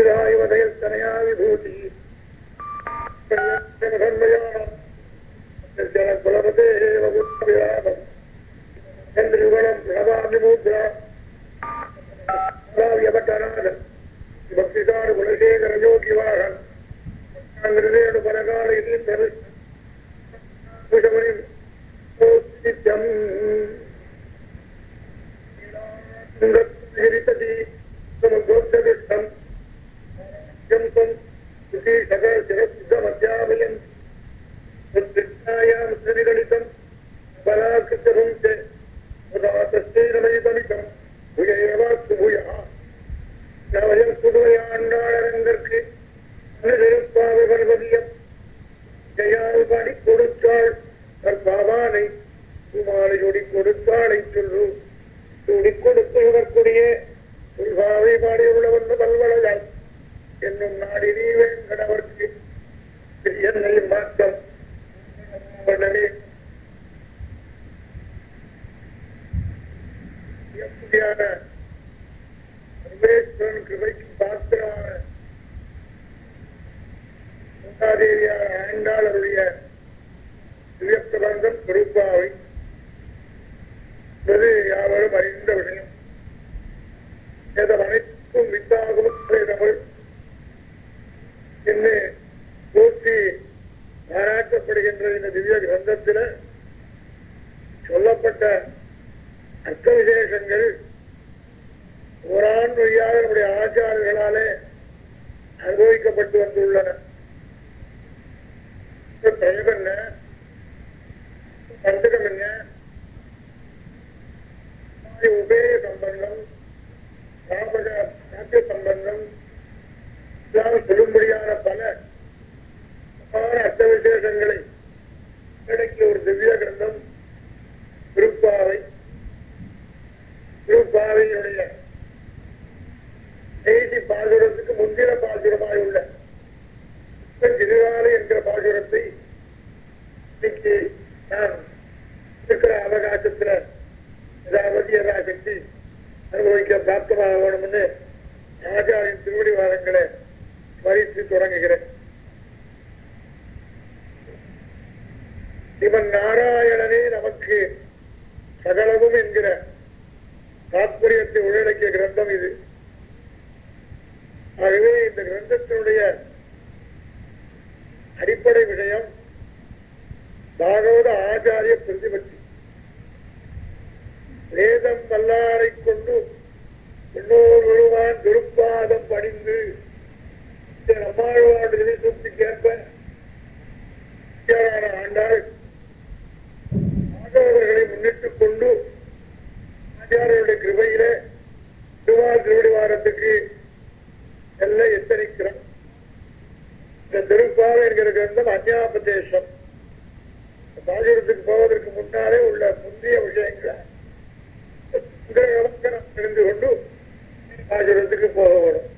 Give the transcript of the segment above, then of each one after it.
सुराय वधयस्तनया विभूति। जनकुलपते वगुत्तविलापम् चन्द्रयुगलम् प्रणवाभिमुद्रा व्यवकराद भक्तिकार गुणशेखरयोगिवाः कृतेणु परकार इति धनुष्यम् हरितति ஏதாவது அனுபவிக்க பிராப்தமாக வேணும்னு ஆச்சாரின் திருவடி வாதங்களை மறித்து தொடங்குகிறேன். இவன் நாராயணனே நமக்கு சகலவும் என்கிற தாத்பரியத்தை உள்ளடக்கிய கிரந்தம் இது. ஆகவே இந்த கிரந்தத்தினுடைய அடிப்படை விஷயம் பாகவத ஆச்சாரிய பிரதிபத்தி. வேதம் வல்லாரை கொண்டு இன்னொரு திருப்பாதம் பணிந்து நம்மாழ்வாடு சுற்றி கேட்ப ஆண்டாள் ஆண்டவர்களை முன்னிட்டுக் கொண்டு ஆச்சாரியருடைய கிருபையில திருவார் வாரத்துக்கு செல்ல எத்தனைக்கிறோம்? இந்த திருப்பாவை என்கிற கிரந்தம் அந்யாபதேசம் பாஜகத்துக்கு போவதற்கு முன்னாலே உள்ள முந்தைய விஷயங்களை இருந்து கொண்டு பாஜகத்துக்கு போக வேணும்.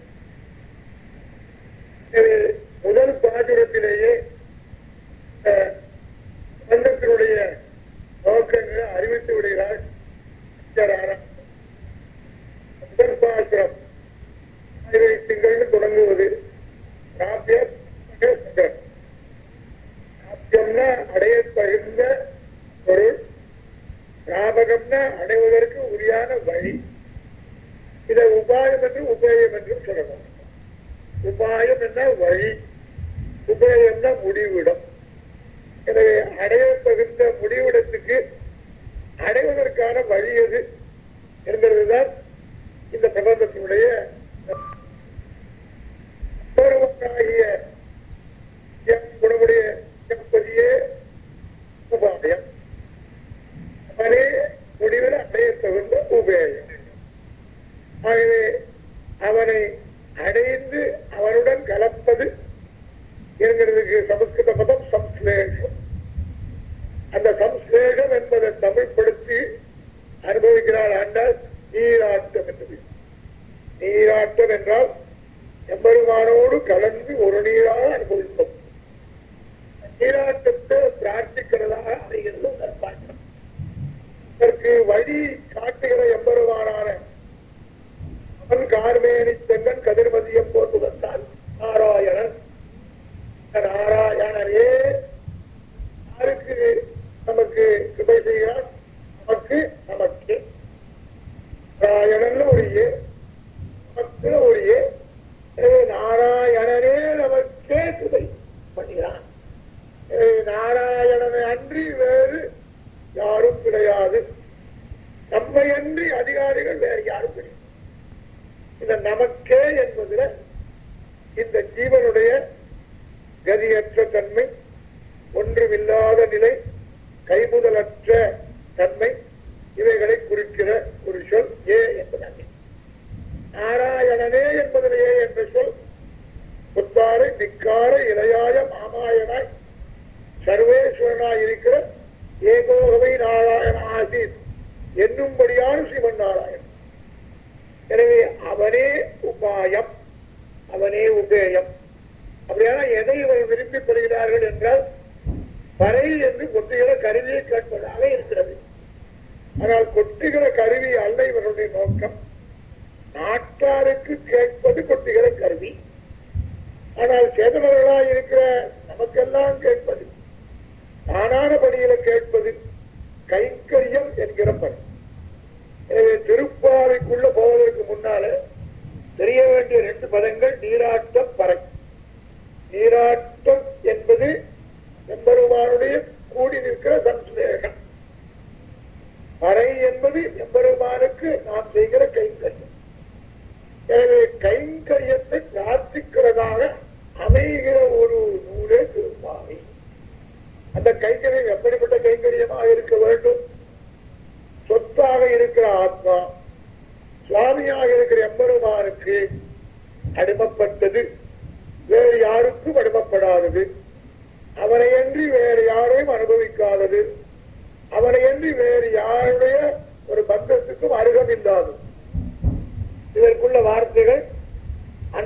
现在学这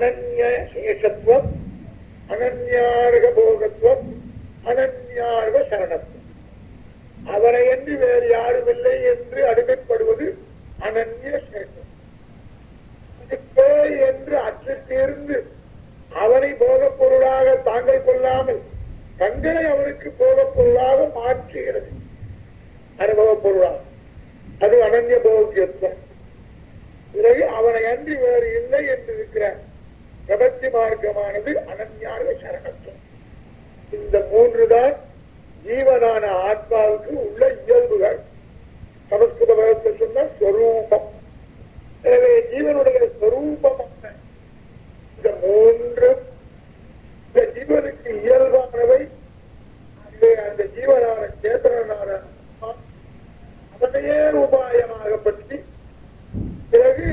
அனன்ய சேஷத்துவம் அனன்யார்க போகத்துவம் அனன்யார்க சரணத்துவம் அவரை என்று வேறு யாரும் இல்லை என்று அடிமைப்படுவது அனன்ய சேஷம் என்று அச்சத்திலிருந்து அவனை போகப் பொருளாக தாங்கள் கொள்ளாமல் தங்களை அவனுக்கு போகப் பொருளாக மாற்றுகிறது. அனுபவ பொருளாக அது அனன்ய போகத்துவம் பிறகு அவனை அன்றி வேறு இல்லை என்று இருக்கிறார். பிரபத்தி மார்க்கமானது அனன்யான சரணத்துவம் இந்த மூன்றுதான் ஜீவனான ஆத்மாவுக்கு உள்ள இயல்புகள். சமஸ்கிருத பதத்தில் சொன்ன ஸ்வரூபம் எனவே ஜீவனுடைய ஸ்வரூபமான இந்த மூன்று இந்த ஜீவனுக்கு இயல்பானவை அந்த ஜீவனான சேதனான அவனையே உபாயமாக பற்றி பிறகு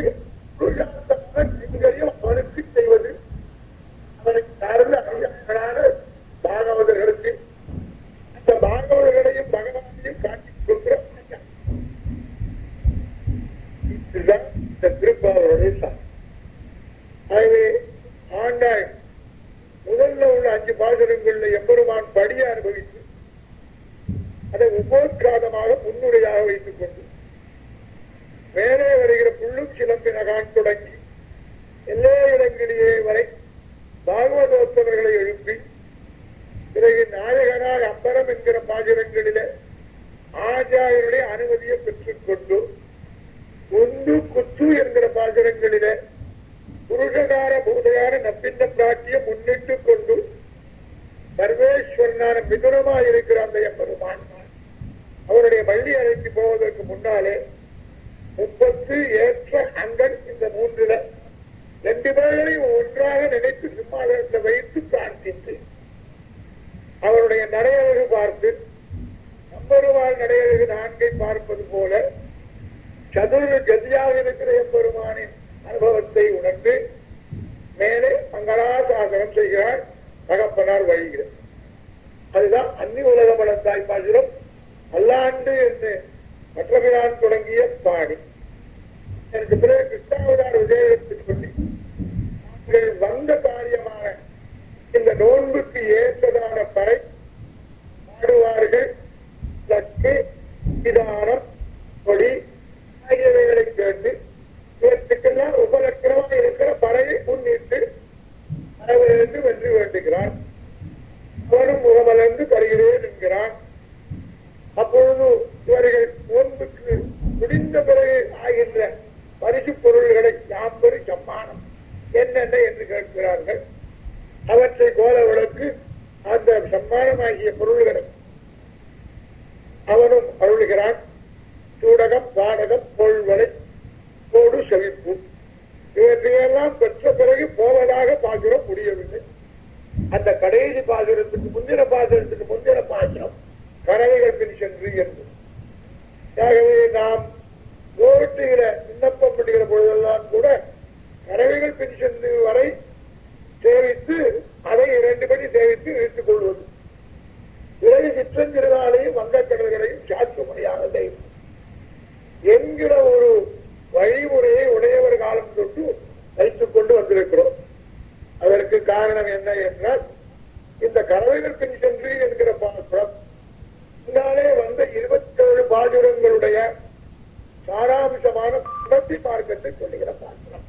பத்து ஏற்ற அங்கன் இந்த மூன்றுல ரெண்டு பேரையும் ஒன்றாக நினைத்து சிம்மாசனத்தில் வைத்து பிரார்த்தித்து அவருடைய நடையழகு பார்த்து எம்பெருமாள் நடையழகு நான்கை பார்ப்பது போல சதுர கதியாக இருக்கிற எம்பெருமானின் அனுபவத்தை உணர்ந்து மேலே மங்களாசாசனம் செய்கிறார் தகப்பனார் வழிகிறார் அதுதான் அன்னி உலக மலந்தாய் பாசுரம் அல்லாண்டு என்று மற்றபிரான் தொடங்கிய பாணி. அதற்கு பிறகு கிருஷ்ணாவதார விஜயத்திற்கு வந்த காரியமான இந்த நோன்புக்கு ஏற்றதான பறை பாடுவார்கள். லக்கு விதானம் கொடி ஆகியவைகளை கேட்டு இவற்றுக்கெல்லாம் உபலட்சணமாக இருக்கிற பறையை முன்னிட்டு அரவிலிருந்து வென்று வேண்டுகிறான் அவனும் உகமலர்ந்து தருகிறேன் என்கிறான் அப்பொழுது விதமான புகழ்ச்சி மார்க்கத்தை சொல்லுகிற மாத்திரம்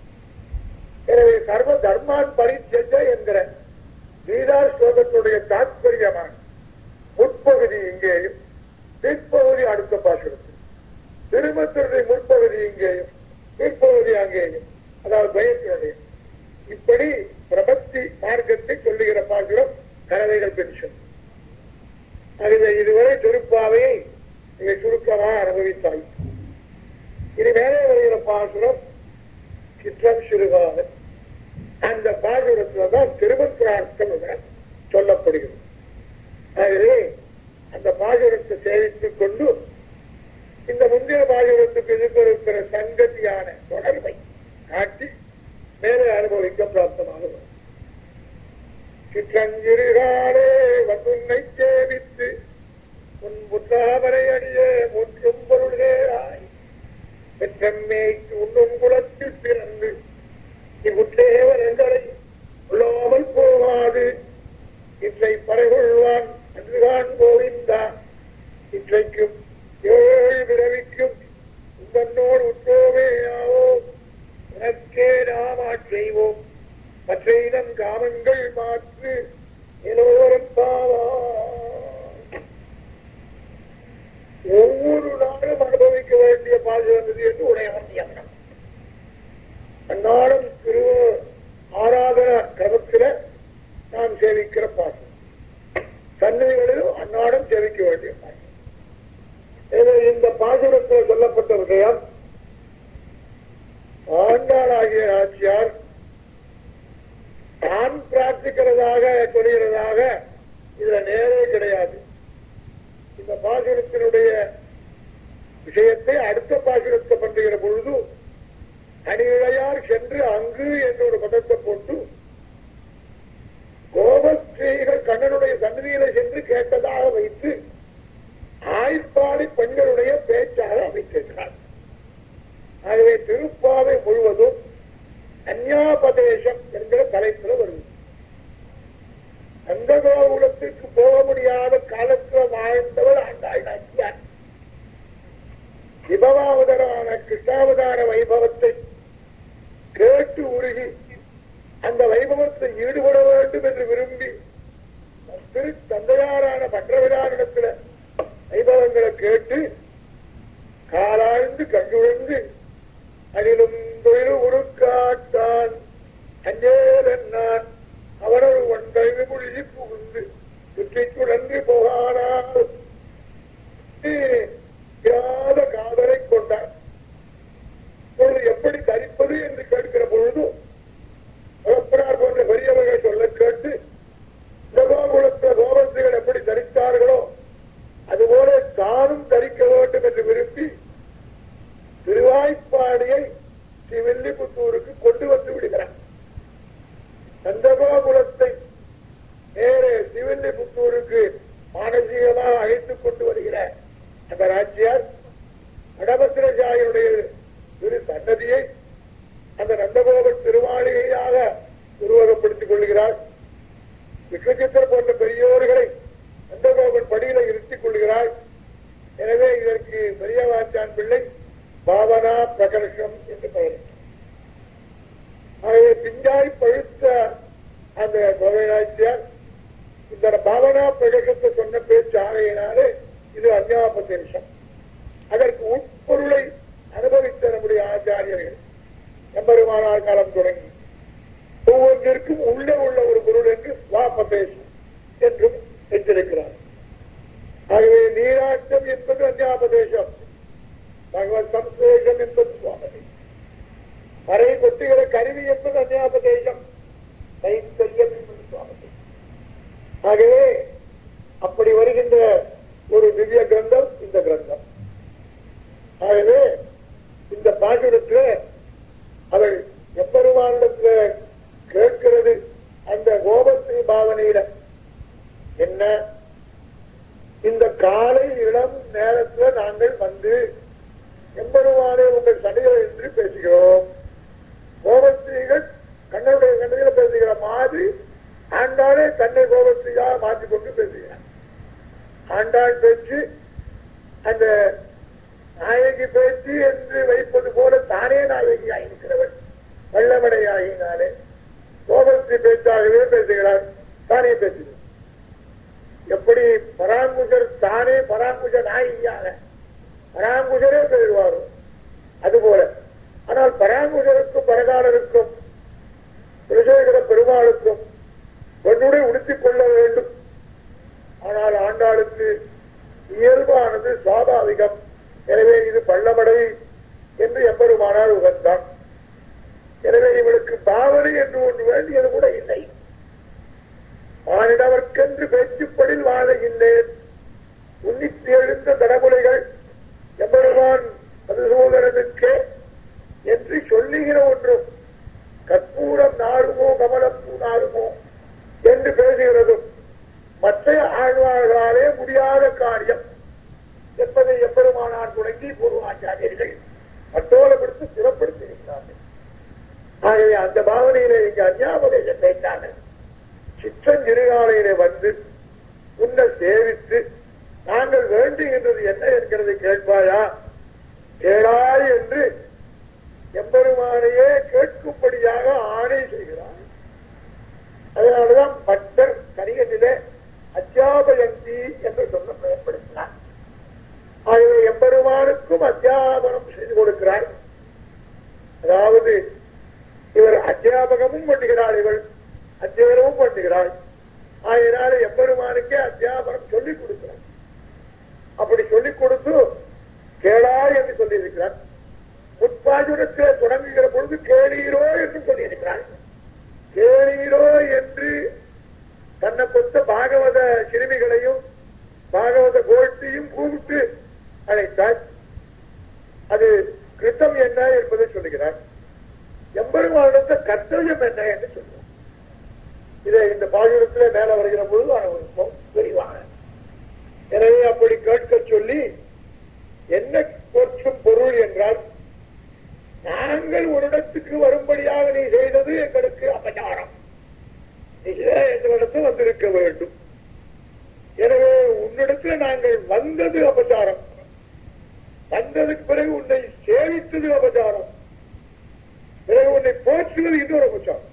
எனவே சர்வ தர்மான் பரித்தஜ என்கிற கீதா ஸ்லோகத்துடைய தாத்பரியமான முற்பகுதி இங்கேயும் பிற்பகுதி அடுத்த பாசுரத்தில். திருமத்தினுடைய முற்பகுதி இங்கேயும் பிற்பகுதி அங்கேயும் அதாவது பயத்தினுடைய இப்படி பிரபத்தி மார்க்கத்தை சொல்லுகிற பாசுரம் கலவைகள் பென்ஷன் அதில் இதுவரை திருப்பாவையை நீங்கள் சுருக்கமாக அனுபவித்தாய். இது மேலே வருகிற பாசுரம் சிற்றம் சிறுகாலம் அந்த பாசுரத்துலதான் திருமந்திரார்த்தம் சொல்லப்படுகிறது. ஆகவே அந்த பாசுரத்தை சேவித்துக் கொண்டு இந்த முந்திர பாசுரத்துக்கு எதிர்கொடுக்கிற சங்கதியான தொடர்பை காட்டி மேலே அனுபவிக்க பிராப்தமாக சிற்றஞ்சிறுகாலே day. பழங்காய் பழுத்த அந்த கோவைநாச்சியார் இந்த பாவனா பழக்கத்தை சொன்ன பேச்சு ஆணையினாலே இது அஞ்ஞாபத்து நிமிஷம் அதற்கு உட்பொருளை அனுபவித்த நம்முடைய ஆச்சாரியர்கள். எம்பெருமானார் காலம் தொடங்கி ஒவ்வொன்றிற்கும் உள்ளே உள்ள ஒரு பொருள் என்று வாபபேஷ் என்றும் எச்சரிக்கிறார். ஆகவே நீராட்டம் என்பது அஞ்ஞாபதேசம் பகவத் சம்சேஷம் என்பது சுவாமி. மறை கொட்டுகிற கருவி என்பது அஞ்ஞாபதேசம் ஆகவே அப்படி வருகின்ற ஒரு திவ்ய கிரந்தம் இந்த கிரந்தம். ஆகவே இந்த பாசுரத்தில் அவள் எப்பெருமானிடத்தில் கேட்கிறது அந்த கோபஸ்ரீ பாவனையில என்ன? இந்த காலை இளம் நேரத்தில் நாங்கள் வந்து எம்பெருமானே உங்கள் சடைகள் என்று பேசுகிறோம் கோபஸ்ரீகள் கண்ணுடைய கண்ணுகளை பேசுகிற மாதிரி ஆண்டாளே தன்னை கோபஸ்ரீயாக மாற்றிக் கொண்டு பேசுகிறார் ஆண்டாள் பேச்சு அந்த நாயகி பேச்சு என்று வைப்பது போல தானே நாயகி ஆகியிருக்கிறவள் வல்லமடை ஆகினாலே கோபஸ்ரீ பேச்சாகவே பேசுகிறார் தானே பேசுகிறார் எப்படி பராங்குஜர் தானே பராங்குஜ நாயகியாக பராங்குஜரே பெறுவாரோ அதுபோல ஆனால் பராங்குஜருக்கும் பரகாலருக்கும் குலசேகர பெருமாளுக்கும் ஒன்றுடைய உடுத்திக் கொள்ள வேண்டும் ஆனால் ஆண்டாளுக்கு இயல்பானது சுவாபாவிகம் எனவே இது பள்ளமடை என்று எம்பெருமானார் உகந்தான் எனவே இவளுக்கு பாவனை என்று ஒன்று வேண்டியது கூட இல்லை மானிடவர்க்கென்று பேச்சுப்படில் வாழுகின்றேன் உன்னித்து எழுந்த தடமுறைகள் எம்பெருமான் மதுசூதனனுக்கே என்று சொல்லுகிற ஒன்றும் கற்பூரம் நாருமோ கமலப்பூ நாருமோ என்று பேசுகிறதும் மற்ற ஆழ்வார்களாலே முடியாத காரியம் என்பதை எம்பெருமானார் தொடங்கி பூர்வாச்சாரியர்கள் மற்றோலப்படுத்தி சிறப்படுத்தியிருக்கிறார்கள் ஆகவே அந்த பாவனையிலே இங்கு அஞ்ஞாபதேசம் பேசான சிற்றஞ்சிறுகாலையிலே வந்து உன்னை சேவித்து நாங்கள் வேண்டுகின்றது என்ன என்கிறதை கேட்பாயா கேளாய் என்று எம்பெருமானையே கேட்கும்படியாக ஆணை செய்கிறார் அதனாலதான் பட்டர் கணிகத்திலே அத்தியாபயந்தி என்று சொல்ல பயன்படுத்தினார் ஆகவே எம்பெருமானுக்கும் அத்தியாபனம் செய்து கொடுக்கிறார் அதாவது இவர் அத்தியாபகமும் பண்ணுகிறாள் இவள் அத்தியனமும் பண்ணுகிறாள் ஆகையினால எம்பெருமானுக்கே அத்தியாபனம் சொல்லிக் கொடுக்கிறார் அப்படி சொல்லிக் கொடுத்து கேளா என்று சொல்லியிருக்கிறார். முற்பாஜுரத்தில் தொடங்குகிற பொழுது கேளீரோ என்று சொல்லியிருக்கிறார். கேளீரோ என்று தன்னை கொத்த பாகவத சிறுமிகளையும் பாகவத கோஷ்டியும் கூப்பிட்டு அழைத்தார். அது கிருத்தம் என்ன என்பதை சொல்லுகிறார். எம்பெருமானத்த கர்த்தவியம் என்ன என்று சொல்லுவார் இதை இந்த பாஜகத்திலே மேல வருகிற பொழுது அனுபவிப்போம் விரிவாக. எனவே அப்படி கேட்க சொல்லி என்ன போற்றும் பொருள் என்றால் நாங்கள் ஒரு இடத்துக்கு வரும்படியாக நீ செய்தது எங்களுக்கு அபச்சாரம். எங்களிடத்தில் வந்திருக்க வேண்டும். எனவே உன்னிடத்தில் நாங்கள் வந்தது அபச்சாரம். வந்ததுக்கு பிறகு உன்னை சேவித்தது அபச்சாரம். பிறகு உன்னை போற்றுவது இன்னொரு அபச்சாரம்.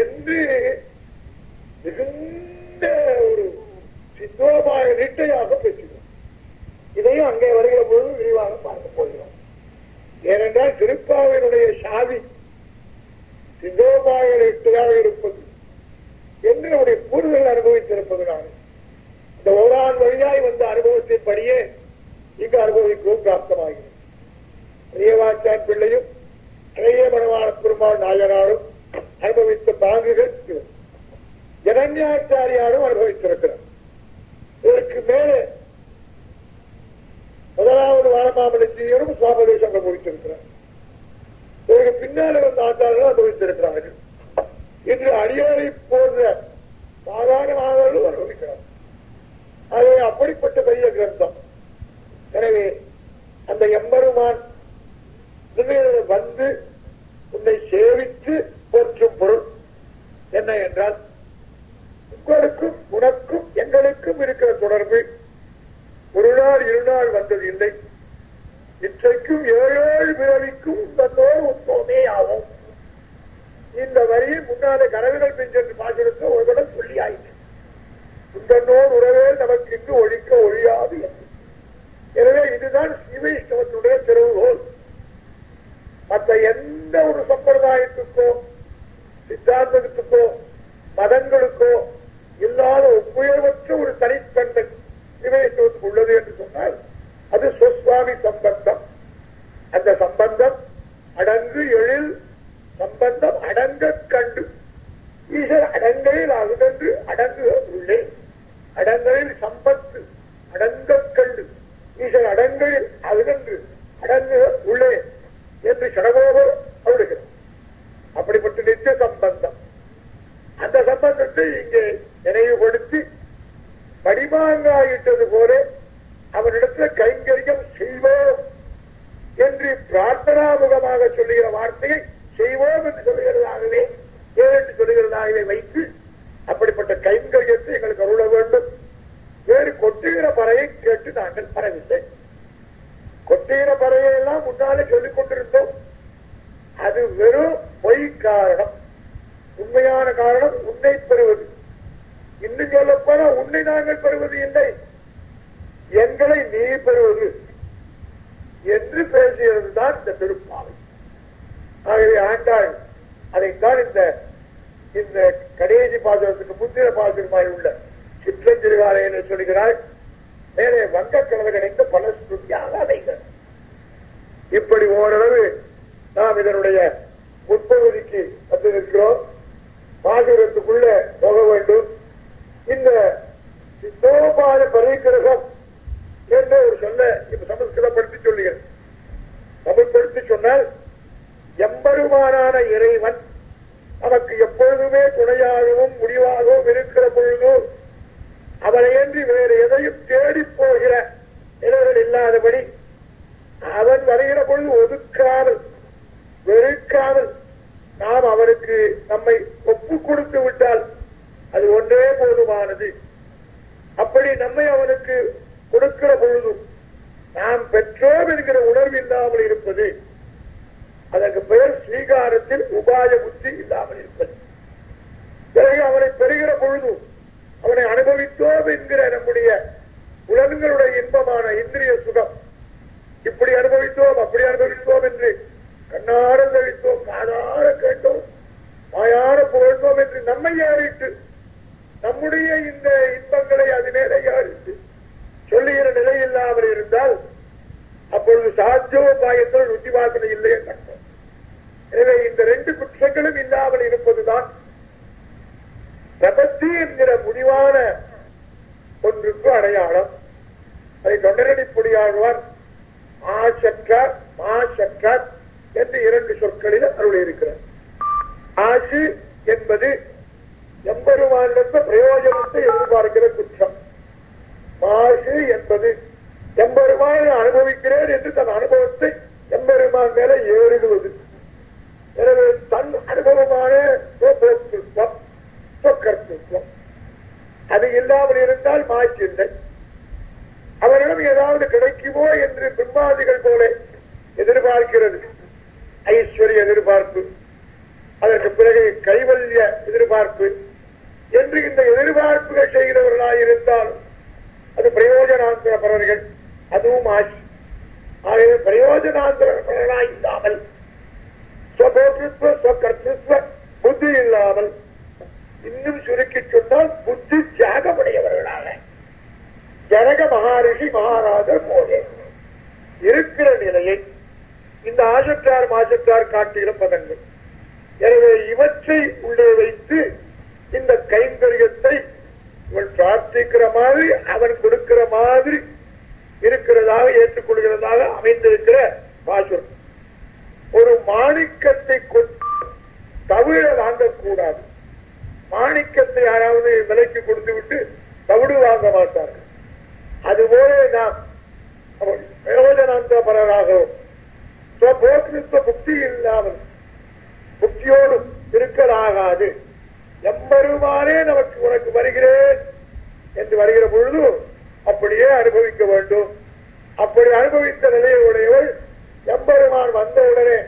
என்று மிகுந்த ஒரு தொடர்பு ஒரு நாள் இரு நாள் வந்தது இல்லை. இன்றைக்கும் ஏழேழு பிறவிக்கும் தன்னோடு உத்தோமே ஆகும். இந்த வரியை முன்னாலே கனவில் சம்பந்தத்தை இங்கே நினைவுபடுத்தி படிமாங்காயிட்டது போல அவனிடத்துல கைங்கரியம் செய்வோம் என்று பிரார்த்தனாமுகமாக சொல்லுகிற வார்த்தையை செய்வோம் என்று சொல்லுகிறதாகவே ஏன் சொல்லுகிறதாகவே வைத்து அப்படிப்பட்ட கைங்கரியத்தை எங்களுக்கு அருள வேண்டும். வேறு கொட்டுகிற பறையை கேட்டு நாங்கள் பரவில்லை. கொட்டுகிற பறையை எல்லாம் முன்னாலே சொல்லிக் கொண்டிருந்தோம். அது வெறும் பொய் காரணம் உண்மையான காரணம் உன்னை பெறுவது. இன்னும் சொல்லப்போனா உன்னை நாங்கள் பெறுவது இல்லை. எங்களை நீ பெறுவது. என்று பேசியது தான் இந்த திருப்பாவை. ஆகவே ஆண்டாள் அதைத்தான் இந்த இந்த கடைசி பாசனத்துக்கு முந்தின பாசனமாய் உள்ள சிற்றஞ்சிறுகாலை என்று சொல்கிறாள். மேலே வங்கக்கிழமை கிடைத்த பல ஸ்ருதியாக அடைகள் இப்படி ஓரளவு நாம் இதனுடைய முற்பகுதிக்கு வந்திருக்கிறோம். பாசுரத்துக்குள்ள போக வேண்டும். இந்த சித்தோபாத பரிகிரகம் என்று ஒரு சொல்ல இப்ப சமஸ்கிருதப்படுத்தி சொல்லுகிறேன் தமிழ்படுத்தி சொன்னால் எம்பெருமானான இறைவன் நமக்கு எப்பொழுதுமே துணையாகவும் முடிவாகவும் இருக்கிற பொழுது அவனையின்றி வேறு எதையும் தேடி போகிற நிலைகள் இல்லாதபடி அவன் வருகிற பொழுது ஒதுக்காமல் வெறுக்காமல் நாம் அவருக்கு நம்மை ஒப்பு கொடுத்து விட்டால் அது ஒன்றே போதுமானது. அப்படி நம்மை அவனுக்கு கொடுக்கிற பொழுது நாம் பெற்றோம் என்கிற உணர்வு இல்லாமல் இருப்பது அதற்கு பெயர் ஸ்ரீகாரத்தில் உபாய புத்தி இல்லாமல் இருப்பது. பிறகு அவனை பெறுகிற பொழுது அவனை அனுபவித்தோம் என்கிற நம்முடைய உலகங்களுடைய இன்பமான இந்திரிய சுகம். இப்படி அனுபவித்தோம் அப்படி அனுபவித்தோம் என்று கண்ணார தவித்தோம் காதார கேட்டோம் வாயார புகழ்ந்தோம் என்று நம்மை யாரிட்டு நம்முடைய இந்த இன்பங்களை அது மேலே யாரிட்டு சொல்லுகிற நிலை இல்லாமல் இருந்தால் அப்பொழுது சாத்தியோபாயத்தில் ருச்சி வாசனை இல்லை என்று அர்த்தம். எனவே இந்த ரெண்டு குற்றங்களும் இல்லாமல் இருப்பதுதான் பிரபத்தி என்கிற முடிவான ஒன்றுக்கு அடையாளம் அதை தொண்டரடி பொடியாழ்வார் ஆசற்றார் மாசற்றார் என்று இரண்டு சொற்களில் அருள் இருக்கிறார் ஆசு என்பது எம்பெருமானிடத்த பிரயோஜனத்தை எதிர்பார்க்கிற குற்றம் மாசு என்பது எம்பெருமான் அனுபவிக்கிறேன் என்று தன் அனுபவத்தை எம்பெருமான் மேல ஏறிடுவது எனவே தன் அனுபவமான சுபோக்திருத்தம், சுகர்த்திருத்தம் அது இல்லாமல் இருந்தால் மாற்றில்லை அவரிடம் ஏதாவது கிடைக்குமோ என்று பின்வாதிகள் எதிர்பார்க்கிறது. ஐஸ்வர்ய எதிர்பார்ப்பு. அதற்கு பிறகு கைவல்ய எதிர்பார்ப்பு. என்று இந்த எதிர்பார்ப்புகள் செய்கிறவர்களாக இருந்தால் அது பிரயோஜனாந்திர பலர்கள் அதுவும் ஆட்சி ஆகவே பிரயோஜனாந்திர பலனாய் இல்லாமல் ஸ்வபோக்திருத்வ ஸ்வகர்த்திருத்வ புத்தி இல்லாமல் இன்னும் சுருக்கி சொன்னால் புத்தி தியாகமுடையவர்களாக. ஜனக மகாரிஷி மகாராஜர் போலே. இருக்கிற நிலையை இந்த ஆசற்றார் மாசற்றார் காட்டுகிற பதங்கள். எனவே இவற்றை உள்ளே வைத்து இந்த கைங்கரியத்தை இவன் பிரார்த்திக்கிற மாதிரி அவன் கொடுக்கிற மாதிரி இருக்கிறதாக ஏற்றுக்கொள்கிறதாக அமைந்திருக்கிற பாசுரம் ஒரு மாணிக்கத்தை கொண்டு தவிழ வாங்கக்கூடாது. மாணிக்கத்தை யாராவது விலைக்கு கொடுத்து விட்டு தவிடு வாங்க மாட்டார்கள். அதுபோல நாம் புக்தி இல்லாமல் புக்தியோடும் இருக்கலாகாது. எம்பெருமானே நமக்கு உனக்கு வருகிறேன் என்று வருகிற பொழுது அப்படியே அனுபவிக்க வேண்டும். அப்படி அனுபவித்த நிலையுடையவள் எம்பெருமான் வந்த உடனே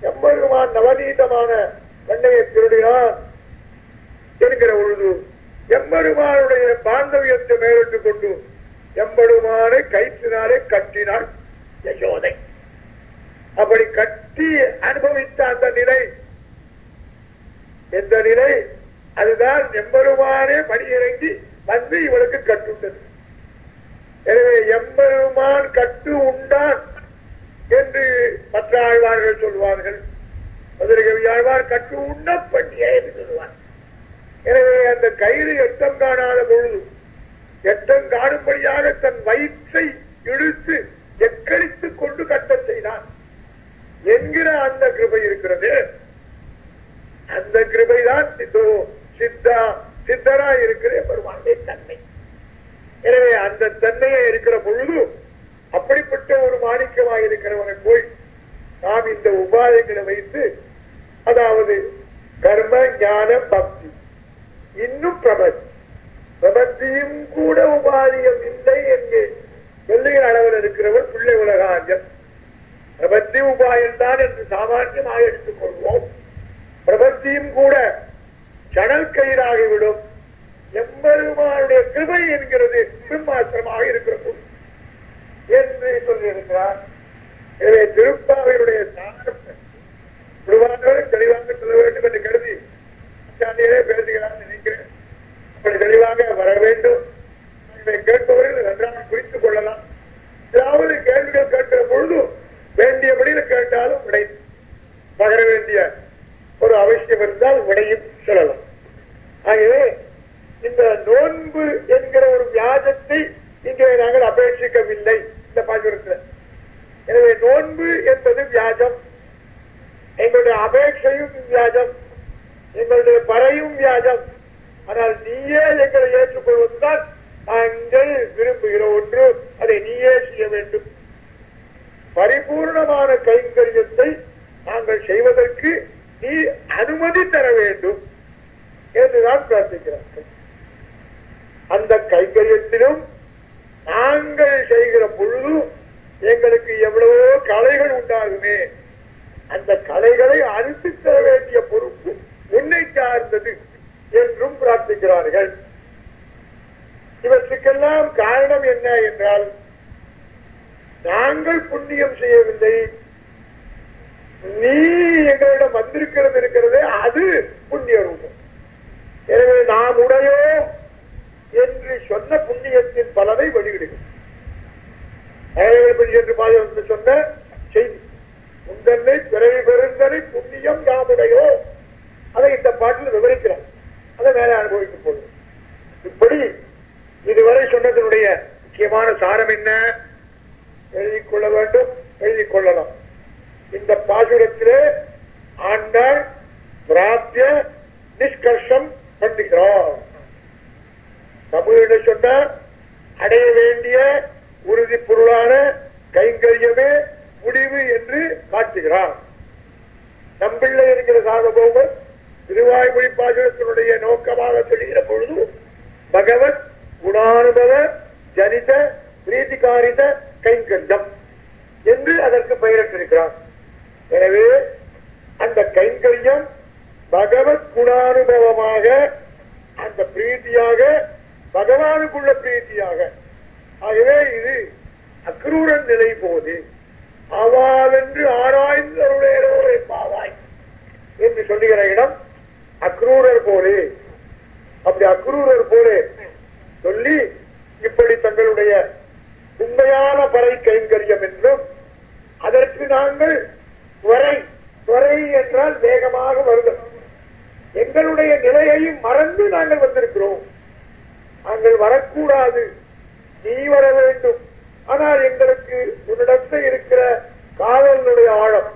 எம்பெருமான் நவநீதமான கண்ணையை திருடினான். என்கிற பொழுது எம்பெருமானுடைய பாந்தவியத்தை மேலிட்டுக் கொண்டு எம்பெருமானை கயிற்றினாலே கட்டினான் யசோதை அப்படி கட்டி அனுபவித்த அந்த நிலை எந்த நிலை அதுதான் எம்பெருமானே பணியிறங்கி வந்து இவளுக்கு கட்டுண்டது எனவே எம்பெருமான் கட்டு உண்டான் என்று மற்ற ஆழ்வார்கள் சொல்வார்கள். மதுரகவி ஆழ்வார் கட்டு உண்ண பண்ணியே என்று சொல்வார். எனவே அந்த கயிறு எட்டம் காணாத பொழுது எட்டம் காணும்படியாக தன் வயிற்றை இழுத்து எக்களித்துக் கொண்டு கட்ட செய்தான். என்கிற அந்த கிருபை இருக்கிறது. அந்த கிருபைதான் சித்தோ சித்தா சித்தரா இருக்கிற பெருமானுடைய தன்மை. எனவே அந்த தன்மையை இருக்கிற பொழுது அப்படிப்பட்ட ஒரு மாணிக்கமாக இருக்கிறவனை போய் நாம் இந்த உபாதைகளை வைத்து அதாவது கர்ம ஞான பக்தி இன்னும் பிரபத்தி பிரபத்தியும் கூட உபாதியம் இல்லை என்று சொல்லுகிற அளவில் இருக்கிறவர் பிள்ளை உலகாஞ்சம் பிரபத்தி உபாயம் தான் என்று சாமானியமாக எடுத்துக் கொள்வோம் பிரபத்தியும் கூட சணல் கயிறாகிவிடும். எம்பெருமானுடைய கிருபை என்கிறது பின்மாத்திரமாக இருக்கிறது. என்று சொல்லியிருக்கிறார். எனவே திருப்பாவையுடைய சாரத்தை தெளிவாக சொல்ல வேண்டும் என்று கருதி பேசுகிறார் நினைக்கிறேன். அப்படி தெளிவாக வர வேண்டும். இதை கேட்பவர்கள் நன்றாக குறித்துக் கொள்ளலாம். ஏதாவது கேள்விகள் கேட்கிற பொழுது வேண்டியபடியில் கேட்டாலும் விடை. பகர வேண்டிய ஒரு அவசியம் இருந்தால் விடையும் சொல்லலாம். ஆகவே இந்த நோன்பு என்கிற ஒரு வியாஜத்தை இங்கே நாங்கள் அபேட்சிக்கவில்லை இந்த பாசுரத்தில். எனவே நோன்பு என்பது வியாஜம். எங்களுடைய அபேட்சையும் வியாஜம். எங்களுடைய பறையும் வியாஜம். ஆனால் நீயே எங்களை ஏற்றுக்கொள்வதுதான் நாங்கள் விரும்புகிற ஒன்று அதை நீயே செய்ய வேண்டும். பரிபூர்ணமான கைங்கரியத்தை நாங்கள் செய்வதற்கு நீ அனுமதி தர வேண்டும் என்றுதான் பிரார்த்திக்கிறார்கள் அந்த கைங்கரியத்திலும் நாங்கள் செய்கிற பொழுது எங்களுக்கு எவ்வளவோ கலைகள் உண்டாகுமே. அந்த கலைகளை அறுத்து தர வேண்டிய பொறுப்பு உன்னை சார்ந்தது என்றும் பிரார்த்திக்கிறார்கள். இவற்றுக்கெல்லாம் காரணம் என்ன என்றால் நாங்கள் புண்ணியம் செய்யவில்லை. நீ எங்களிடம் வந்திருக்கிறது இருக்கிறதே அது புண்ணிய ரூபம். எனவே நாம் உடையோ என்று சொன்ன புண்ணியத்தின் பலனை வெளியிடுகிறோம். என்று பாதுகாப்பு சொன்ன செய்தி உந்தன்னை பிறவி பெருந்தனை புண்ணியம் யாமுடையோ அதை இந்த பாட்டில் விவரிக்கிறார். அதை மேலே அனுபவிக்கும் போது இப்படி இதுவரை சொன்னதனுடைய முக்கியமான சாரம் என்ன? எழுதிக் கொள்ள வேண்டும் எழுதிக் கொள்ளலாம். இந்த பாசுரத்திலே ஆண்டாள் பிராத்திய நிஷ்கர்ஷம் பண்ணுகிறார் தமிழில சொன்னா அடைய வேண்டிய உறுதி பொருளான கைங்கரியமே முடிவு என்று காட்டுகிறார் நம்பிள்ளை இருக்கிற சாதபோகர் திருவாய்மொழி பாசுரத்தினுடைய நோக்கமாக சொல்லுகிற பொழுது பகவத் குணானுபவ ஜனித பிரீத்திகாரித கைங்கண்டம் என்று அதற்கு பெயரிட்டிருக்கிறார். எனவே அந்த கைங்கரியம் பகவத் குணானுபவமாக அந்த பிரீதியாக பகவானுக்குள்ள பிரீதியாக ஆகவே இது அக்ரூரன் நிலை போது அவாவென்று ஆராய்ந்து அருளேரோரை பாவாய் என்று சொல்லுகிற இடம் அக்ரூரர் போலே. அப்படி அக்ரூரர் போலே சொல்லி இப்படி தங்களுடைய உண்மையான பறை கைங்கரியம் என்றும் அதற்கு நாங்கள் துறை துறை என்றால் வேகமாக வருதல். எங்களுடைய நிலையையும் மறந்து நாங்கள் வந்திருக்கிறோம். நாங்கள் வரக்கூடாது. நீ வர வேண்டும். ஆனால் எங்களுக்கு உன்னிடத்தில் இருக்கிற காதலினுடைய ஆழம்